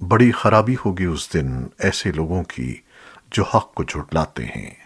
بڑی خرابی ہوگی اس دن ایسے لوگوں کی جو حق کو جھٹلاتے ہیں۔